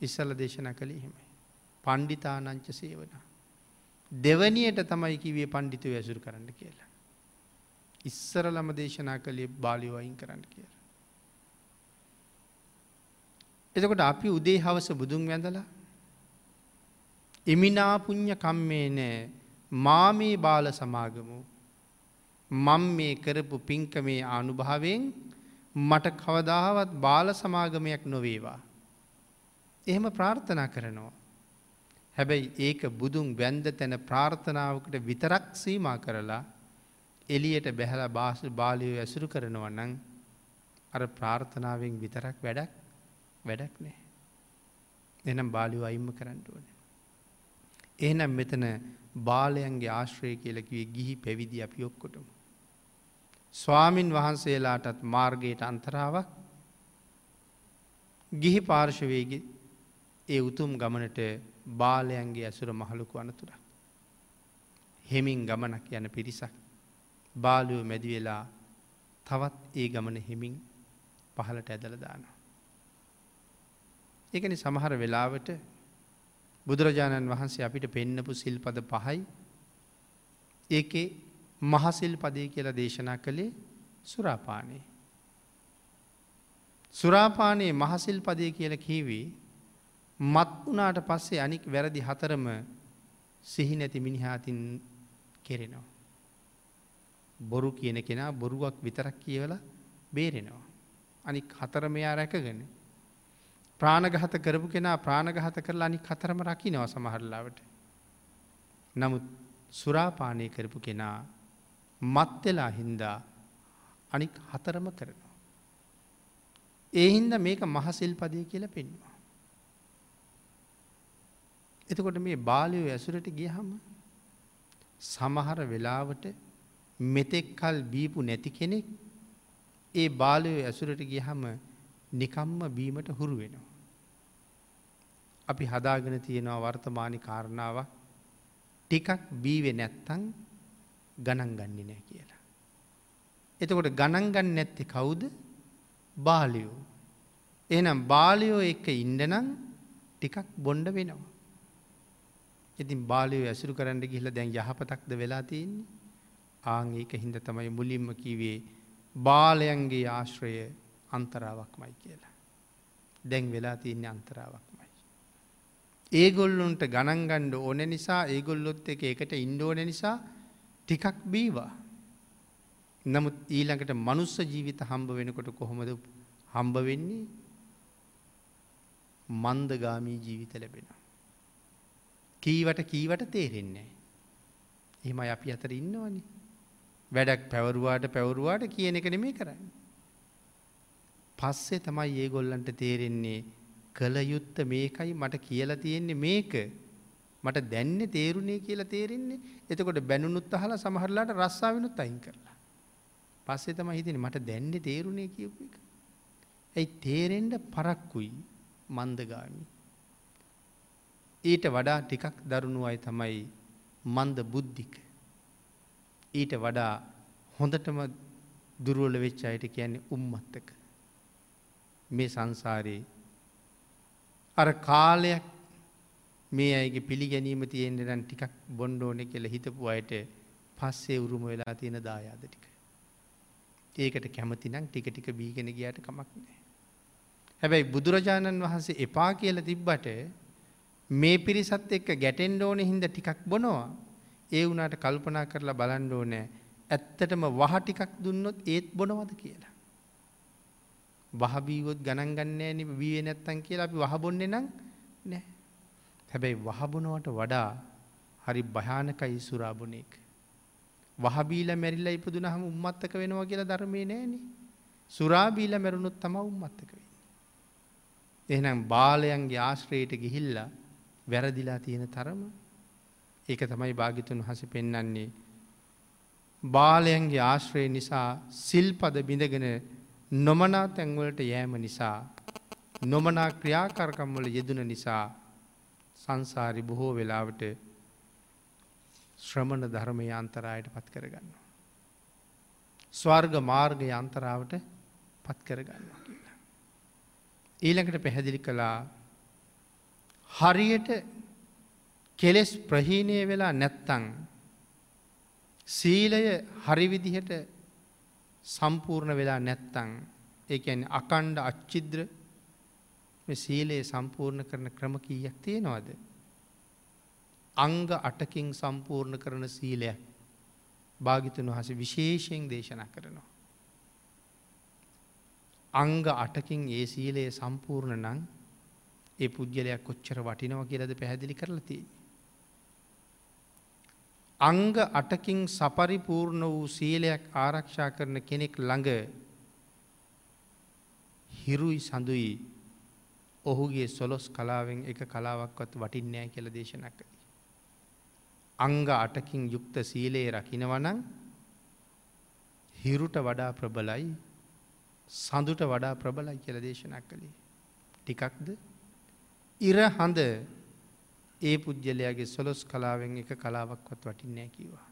ඉස්සල දේශන කළේ එහෙමයි. පණ්ඩිතානංච සේවන. දෙවනියට තමයි කිවේ පණ්ඩිතු ඇසුරු කරන්න කියලා. ඉස්සර ළම දේශනා කළේ බාලියෝ අයින් කරන්න කියලා. එතකොට අපි උදේ හවස බුදුන් වැඳලා එමිනාපුං්ඥ කම්මේ නෑ මාමේ බාල සමාගමු මං මේ කරපු පින්කමේ ආනුභාවෙන් මට කවදාවත් බාල සමාගමයක් නොවේවා. එහෙම ප්‍රාර්ථනා කරනවා. හැබැයි ඒක බුදුන් වැන්ද තැන ප්‍රාර්ථනාවකට විතරක් සීමා කරලා එලියට බැහලා බාස බාලියෝ ඇසුරු කරනවා නං අර ප්‍රාර්ථනාවෙන් විතරක් වැඩක් වැඩක් නෑ. එනම් බාලියෝ අයිම්ම කරන්නටුවන. එහනම් මෙතන බාලයන්ගේ ආශ්‍රය කියලකිවේ ගිහි පැවිදි අපි ඔක්කොටම. ස්වාමින් වහන්සේලාටත් මාර්ගයට අන්තරාවක් ගිහි පාර්ශවයගේ ඒ උතුම් ගමනට බාලයන්ගේ ඇසුර මහලුකු අනතුර. හෙමින් ගමනක් යන පිරිසක් බාලුව මැදිවෙලා තවත් ඒ ගමන හෙමින් පහලට ඇදල දානවා. ඒකනි සමහර වෙලාවට බුදුරජාණන් වහන්සේ අපිට පෙන්නපු සිල්පද පහයි ඒකේ මහසිල් පදය කියලා දේශනා කළේ සුරාපානයේ. සුරාපානයේ මහසිල් පදය කියල කීවී මත් වනාට පස්සේ අනික් වැරදි හතරම සිහි නැති මිනිහාතින් කෙරෙනවා. බොරු කියන කෙනා බොරුවක් විතරක් කියවල බේරෙනවා. අනික් හතර මෙයා රැකගෙන. ප්‍රාණගහත කරපු කෙනා ප්‍රාණගහත කරලා අනික් හතරම රකිනවා සමහරලාවට. නමුත් සුරාපානය කරපු කෙනා මත්වෙලා හින්දා අනික් හතරම කරනවා. ඒ හින්ද මේක මහසිල් පදය කියල පෙන්වා. එතකොට මේ බාලයෝ ඇසුරට ගියහම සමහර වෙලාවට මෙතෙක් කල් බීපු නැති කෙනෙක් ඒ බාලයෝ ඇසුරට ගියහම නිකම්ම බීමට හුරු වෙනවා. අපි හදාගෙන තියෙනවා වර්තමානි කාරණාවක් ටිකක් බීවෙ නැත්තං ගණන් ගන්නේ නෑ කියලා. එතකොට ගණන්ගන්න නැත්තෙ කවුද බාලියෝ. එනම් බාලියෝ එක්ක ඉන්ඩනම් ටිකක් බොන්්ඩ වෙනවා. ඉතින් බාලියෝ ඇසුරු කරන්න ගිහිල දැන් යහපතක්ද වෙලා තියන්නේ ආං ඒක හින්ද තමයි මුලින්ම කිවේ බාලයන්ගේ ආශ්‍රය අන්තරාවක්මයි කියලා. දැන් වෙලා තියන්නේ අන්තරාවක්මයි. ඒගොල්ලුන්ට ගණන්ගණ්ඩ ඕන නිසා ඒගොල්ලොත් එක එකට ඉන්ඩෝන නිසා ටිකක් බීවා. නමුත් ඊළඟට මනුස්ස ජීවිත හම්බ වෙනකොට කොහොමද හම්බ වෙන්නේ මන්දගාමී ජීවිත ලැබෙනවා. කීවට කීවට තේරෙන්නේ. එහෙම අපි අතර ඉන්නවනි. වැඩක් පැවරුවාට පැවරුවාට කියන එක නෙමේ කරන්න. පස්සේ තමයි ඒගොල්ලන්ට තේරෙන්නේ කළ යුත්ත මේකයි මට කියලා තියෙන්නේ මේක මට දැන්න තේරුණේ කියලා තේරෙන්නේ එතකොට බැනුනුත් අහලා සමහරලාට රස්සාාවනුත් අයින් කරලා. පස්සේ තම හිතින මට දැන්න තේරුණේ කියපු එක. ඇයි තේරෙන්ඩ පරක්කුයි මන්දගාමි. ඊට වඩා ටිකක් දරුණු අයි තමයි මන්ද බුද්ධික. ඊට වඩා හොඳටම දුරුවල වෙච්ච අයට කියන්නේ උම්මත්තක. මේ සංසාරයේ අර කාලයක් මේ අයගේ පිළිගැනීම තියෙන්ට දැන් ටිකක් බොන්්ඩෝන කියල හිතපු අයට පස්සේ උරුම වෙලා තියෙන දායාද ටික. ඒකට කැමතිනම් ටික ටික බීගෙන ගියට කමක් නෑ. හැබැයි බුදුරජාණන් වහන්සේ එපා කියල තිබ්බට මේ පිරිසත් එක්ක ගැටෙන්ඩ ඕන හින්ද ටිකක් බොනවා ඒ වුණට කල්පනා කරලා බලන්ඩෝ නෑ ඇත්තටම වහ ටිකක් දුන්නොත් ඒත් බොනවද කියලා. වහබීවොත් ගණන්ගන්නේ නි වී නැත්තන් කියලා අපි වහබොන්නේ නම් නෑ. හැබැයි වහබොනවට වඩා හරි භයානකයි සුරාබුණෙක්. වහබීල මැරිල්ල ඉපදුන හම උම්මත්තක වෙනවා කියලා ධර්මය නෑන. සුරාබීල මැරුණුත් තම උම්මත්තක වෙන්න. එහනම් බාලයන්ගේ ආශ්‍රයට ගිහිල්ලා වැරදිලා තියෙන තරම ඒක තමයි භාගිතුන් හස පෙන්නන්නේ. බාලයන්ගේ ආශ්‍රය නිසා සිල්පද බිඳගෙන නොමනා තැන්වලට යෑම නිසා නොමනා ක්‍රියාකර්කම්වල යෙදන නිසා සංසාරි බොහෝ වෙලාවට ශ්‍රමණ ධර්මය අන්තරායට පත් කරගන්න. ස්වර්ග මාර්ගය අන්තරාවට පත් කරගන්න කියලා. ඊළඟට පැහැදිලි කළා හරියට කෙලෙස් ප්‍රහීණය වෙලා නැත්තං සීලය හරිවිදිහට සම්පූර්ණ වෙලා නැත්තං ඒඇන් අකණ්ඩ අච්චිද්‍ර සීලයේ සම්පූර්ණ කරන ක්‍රම කීයක් තියෙනවාද. අංග අටකින් සම්පූර්ණ කරන සීලයක් භාගිතුන් වහස විශේෂයෙන් දේශනා කරනවා. අංග අටකින් ඒ සීලයේ සම්පූර්ණ නං ඒ පුද්ගලයක් කොච්චර වටිනව කියලද පැහැදිලි කරලති. අංග අටකින් සපරිපූර්ණ වූ සීලයක් ආරක්ෂා කරන කෙනෙක් ළඟ හිරුයි සඳුයි ඔහුගේ සොලොස් කලාවෙන් එක කලාවක්වත් වටින්නෑ කියල දේශනකදී. අංග අටකින් යුක්ත සීලයේ රකිනවනං හිරුට වඩා ප්‍රබලයි සඳුට වඩා ප්‍රබලයි කියල දේශනක් කළේ. ටිකක්ද ඉර හඳ ඒ පුද්ගලයාගේ සොලොස් කලාවෙන් එක කලාවක්වත් වටින්නෑ කිවා.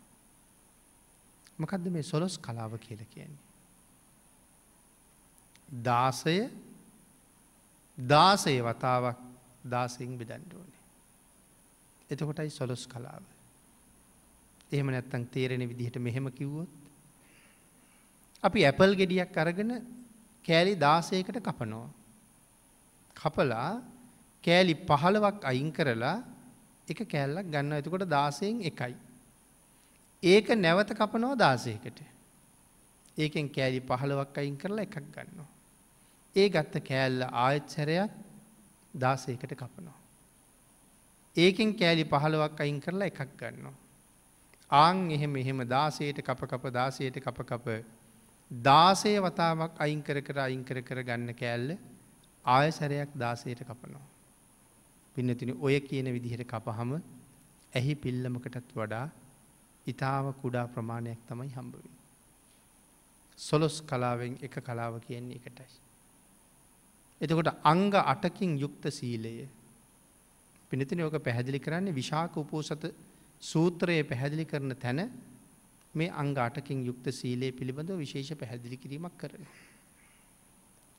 මකදද මේ සොලොස් කලාව කියල කියන්නේ. දාසය දාසය වතාවක් දාසයෙන් බෙදන්ඩෝනේ. එතකොටයි සොලොස් කලාව. එහෙම නැත්තං තේරෙන විදිහට මෙහෙම කිව්වොත්. අපි ඇපල් ගෙඩියක් අරගෙන කෑලි දාසයකට කපනවා. කපලා කෑලි පහළවක් අයින් කරලා එක කෑල්ලක් ගන්න එතකොට දාසයෙන් එකයි. ඒක නැවත කපනවා දාසයකට. ඒකෙන් කෑලි පහළවක් අයින් කරලා එකක් ගන්නවා. ඒ ගත්ත කෑල්ල ආයත් සැරයක් දාසයකට කපනවා. ඒකෙන් කෑලි පහළවක් අයින් කරලා එකක් ගන්නවා. ආං එහෙම එහෙම දාසයට කප කප දාසයට කප කප දාසය වතාවක් අයිංකර කර අයිංකර කර ගන්න කෑල්ල ආය සැරයක් දාසයට කපනවා. පින්නතින ඔය කියන විදිහට කපහම ඇහි පිල්ලමකටත් වඩා ඉතාම කුඩා ප්‍රමාණයක් තමයි හම්බවී. සොලොස් කලාවෙන් එක කලාව කියන්නේ එකටයි. එතකොට අංග අටකින් යුක්ත සීලය පිනතින ඕක පැහැදිලි කරන්නේ විශාක උපෝසත සූත්‍රයේ පැහැදිලි කරන තැන මේ අංග අටකින් යුක්ත සීලයේ පිළිබඳව විශේෂ පැහැදිලි කිරීමක් කරන.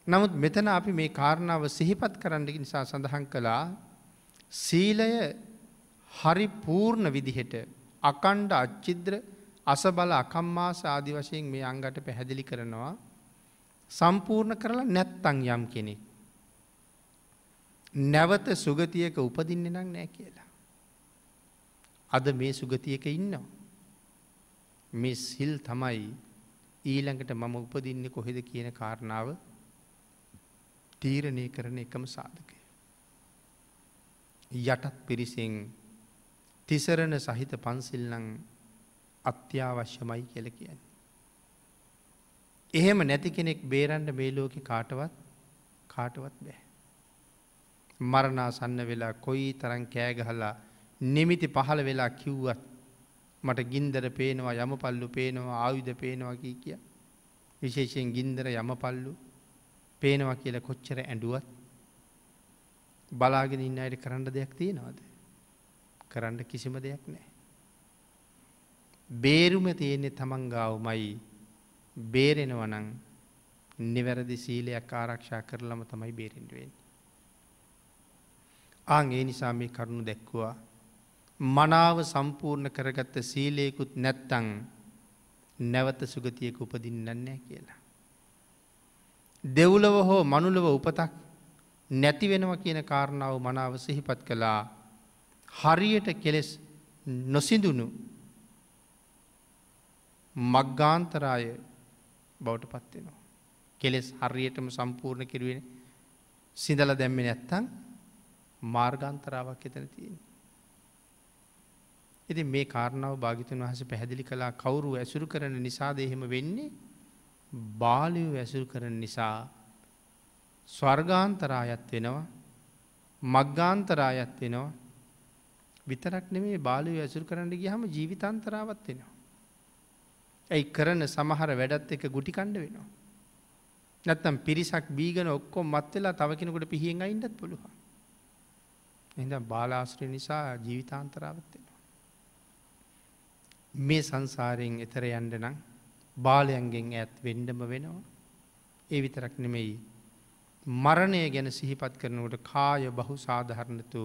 නමුත් මෙතන අපි මේ කාරණාව සිහිපත් කරන්න නිසා සඳහන් කළා සීලය හරි පූර්ණ විදිහට අකණ්ඩ අච්චිද්‍ර අසබල අකම්මාස ආදි වශයෙන් මේ අංගට පැහැදිලි කරනවා සම්පූර්ණ කරලා නැත්තං යම් කෙනෙක්. නැවත සුගතියක උපදින්න නං නෑ කියලා. අද මේ සුගතියක ඉන්නවා. මේ සිල් තමයි ඊළඟට මම උපදින්න කොහෙද කියන කාරණාව තීරණය කරන එකම සාධකය. යටත් පිරිසෙන් තිසරණ සහිත පන්සිල්ලං අත්‍යවශ්‍යමයි කියල කියන්න. එහෙම නැති කෙනෙක් බේරන්ඩ මේ ලෝකෙ කාටවත් කාටවත් බෑ. මරණාසන්න වෙලා කොයි තරන් කෑගහලා නිමිති පහළ වෙලා කිව්වත් මට ගින්දර පේනවා යම පල්ලු පේනවා ආයුධ පේනවා කී කිය. විශේෂයෙන් ගින්දර යම පල්ලු පේනවා කියල කොච්චර ඇඩුවත් බලාගෙන ඉන්න අයට කරන්න දෙයක් තියෙනවාද. කරන්න කිසිම දෙයක් නෑ. බේරුම තියෙන්නේ තමන්ගාවමයි බේරෙනවනං නිවැරදි සීලයක් ආරක්ෂා කරලම තමයි බේරෙන්ඩුවෙන්. ආං ඒ නිසා මේ කරුණු දැක්වා මනාව සම්පූර්ණ කරගත්ත සීලයකුත් නැත්තං නැවත සුගතියක උපදින්නන්නේ කියලා. දෙව්ලව හෝ මනුලව උපතක් නැති වෙනවා කියන කාරණාව මනාව සිහිපත් කළා හරියට කෙලෙස් නොසිඳුණු මක්ගාන්තරාය බවට පත්වෙනවා. කෙලෙස් හරියටම සම්පූර්ණ කිරුවෙන සිදල දැම්මෙ නැත්තං මාර්ගාන්තරාවක් එතන තියෙන. ඉති මේ කාරණාව භාගිතන් වහස පැහැදිලි කලා කවුරු ඇසුරු කරන නිසාද එහෙම වෙන්නේ බාලයෝ ඇසුරු කරන නිසා ස්වර්ගාන්තරායත් වෙනවා මග්ගාන්තරායත් වෙනවා විතරක් නෙමේ බාලය ඇසුරු කරන්න ගියහම ජීවිතන්තරාවත් වෙනවා. ඇයි කරන සමහර වැඩත් එක ගුටිකණ්ඩ වෙනවා. නැත්තම් පිරිසක් බීගන ඔක්කොම් මත් වෙලා තව කෙනෙකුට පිහියෙන් අයින්ඩත් පුළුවන්. එඳ බාලාශ්‍රය නිසා ජීවිතාන්තරාවත් වෙනවා. මේ සංසාරයෙන් එතර යන්ඩ නම් බාලයන්ගෙන් ඇත් වෙන්ඩම වෙනවා. ඒ විතරක් නෙමෙයි. මරණය ගැන සිහිපත් කරනකට කාය බහු සාධහරණතු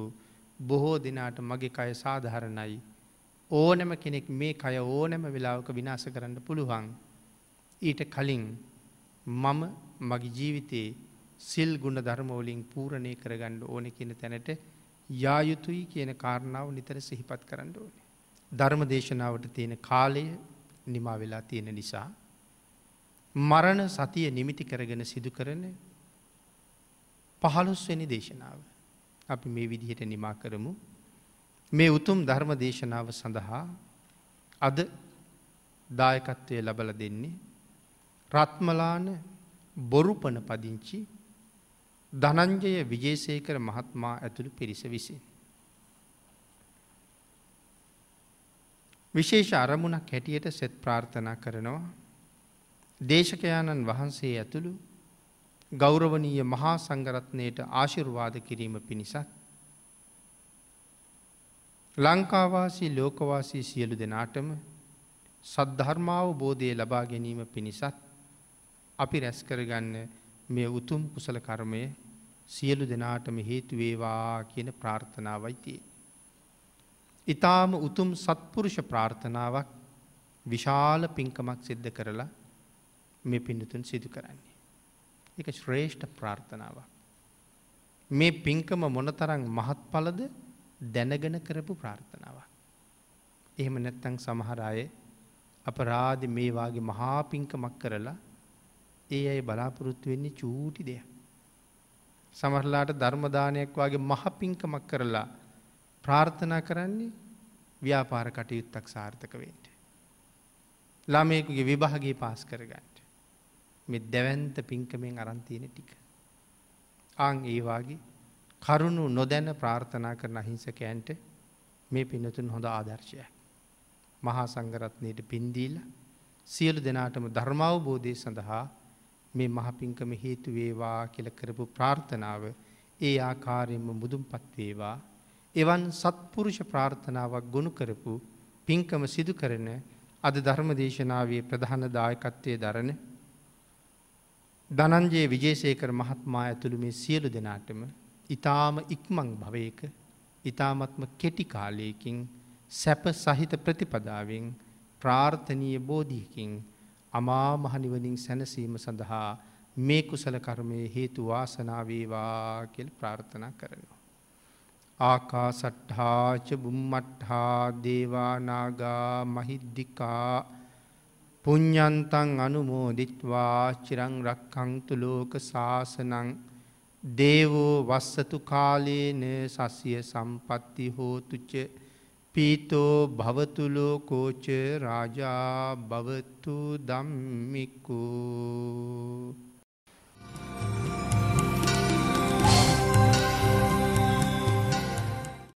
බොහෝ දෙනාට මගේ කය සාධහරණයි. ඕනෑම කෙනෙක් මේ කය ඕනෑම වෙලාවක විනාස කරන්න පුළුවන්. ඊට කලින් මම මගේ ජීවිතයේ සිල් ගුණ ධර්මෝලින් පූරණය කරගණ්ඩ ඕන කියන තැනට යායුතුයි කියන කාරණාව නිතර සිහිපත් කරන්න ඕනේ. ධර්ම දේශනාවට තියෙන කාලය නිමා වෙලා තියෙන නිසා. මරණ සතිය නිමිති කරගෙන සිදු කරන පහළොස්වැනි දේශනාව. අපි මේ විදිහට නිමා කරමු. මේ උතුම් ධර්ම දේශනාව සඳහා අද දායකත්වය ලබල දෙන්නේ. රත්මලාන බොරුපන පදිංචි ධනංජය විජේසේකර මහත්මා ඇතුළු පිරිස විසින්. විශේෂ අරමුණක් හැටියට සෙත් ප්‍රාර්ථනා කරනවා. දේශකයාණන් වහන්සේ ඇතුළු ගෞරවනීය මහා සංගරත්නයට ආශිර්වාද කිරීම පිණිසත්. ලංකාවාසී ලෝකවාසී සියලු දෙනාටම සද්ධර්මාව බෝධය ලබා ගැනීම පිණිසත් අපි රැස්කරගන්න මේ උතුම් කුසල කර්මය සියලු දෙනාටම හේතුවේවා කියන ප්‍රාර්ථනාවයිතියේ. ඉතාම උතුම් සත්පුරුෂ ප්‍රාර්ථනාවක් විශාල පින්කමක් සිද්ධ කරලා මේ පිඩතුන් සිදු කරන්නේ. එක ශ්‍රේෂ්ඨ ප්‍රාර්ථනාවක්. මේ පින්කම මොනතරං මහත් පලද දැනගෙන කරපු ප්‍රාර්ථනාවක්. එහෙම නැත්තං සමහරය අපරාධ මේවාගේ මහා පින්කමක් කරලා ඒ අය බලාපොරොත්තු වෙන්නේ චූටි දෙයක්. සමහරලාට ධර්මදානයක් වගේ මහ පින්කමක් කරලා ප්‍රාර්ථනා කරන්නේ ව්‍යාපාර කටයුත්තක් සාර්ථක වෙන්ට. ළමයකුගේ විභාගේ පාස් කරගන්නට. මෙ දැවන්ත පින්කමෙන් අරන්තියෙන ටික. අං ඒවාගේ කරුණු නොදැන ප්‍රාර්ථනා කරන අහිංසකයන්ට මේ පිනතුන් හොඳ ආදර්ශයක්. මහා සංගරත්නයට පින්දීල සියලු දෙනාටම ධර්මාවබෝධය සඳහා මේ මහපින්කම හේතු වේවා කියල කරපු ප්‍රාර්ථනාව ඒ ආකාරයෙන්ම මුදුම් පත්වේවා එවන් සත්පුරුෂ ප්‍රාර්ථනාවක් ගොුණු කරපු පින්කම සිදු කරන අද ධර්ම දේශනාවේ ප්‍රධාන දායකත්වය දරන ධනන්ජයේ විජේසේකර මහත්මා ඇතුළු මේ සියලු දෙනාටම ඉතාම ඉක්මං භවයක ඉතාමත්ම කෙටි කාලයකින් සැප සහිත ප්‍රතිපදාවෙන් ප්‍රාර්ථනීය බෝධියකින් අමා මහනිවනින් සැනසීම සඳහා මේ කුසල කර්මය හේතු වාසනාවේවා කෙල් ප්‍රාර්ථනා කරනවා. ආකා සට්හාච බුම්මට්හා දේවානාගා මහිද්දිකා පුඤ්ඥන්තන් අනුමෝදිත්වා චිරං රක්කංතු ලෝක ශාසනං දේවෝ වස්සතු කාලේන සසිය සම්පත්ති හෝතුච පීතෝ භවතුලෝ කෝච රාජා භවතු දම්මිකු Thank you.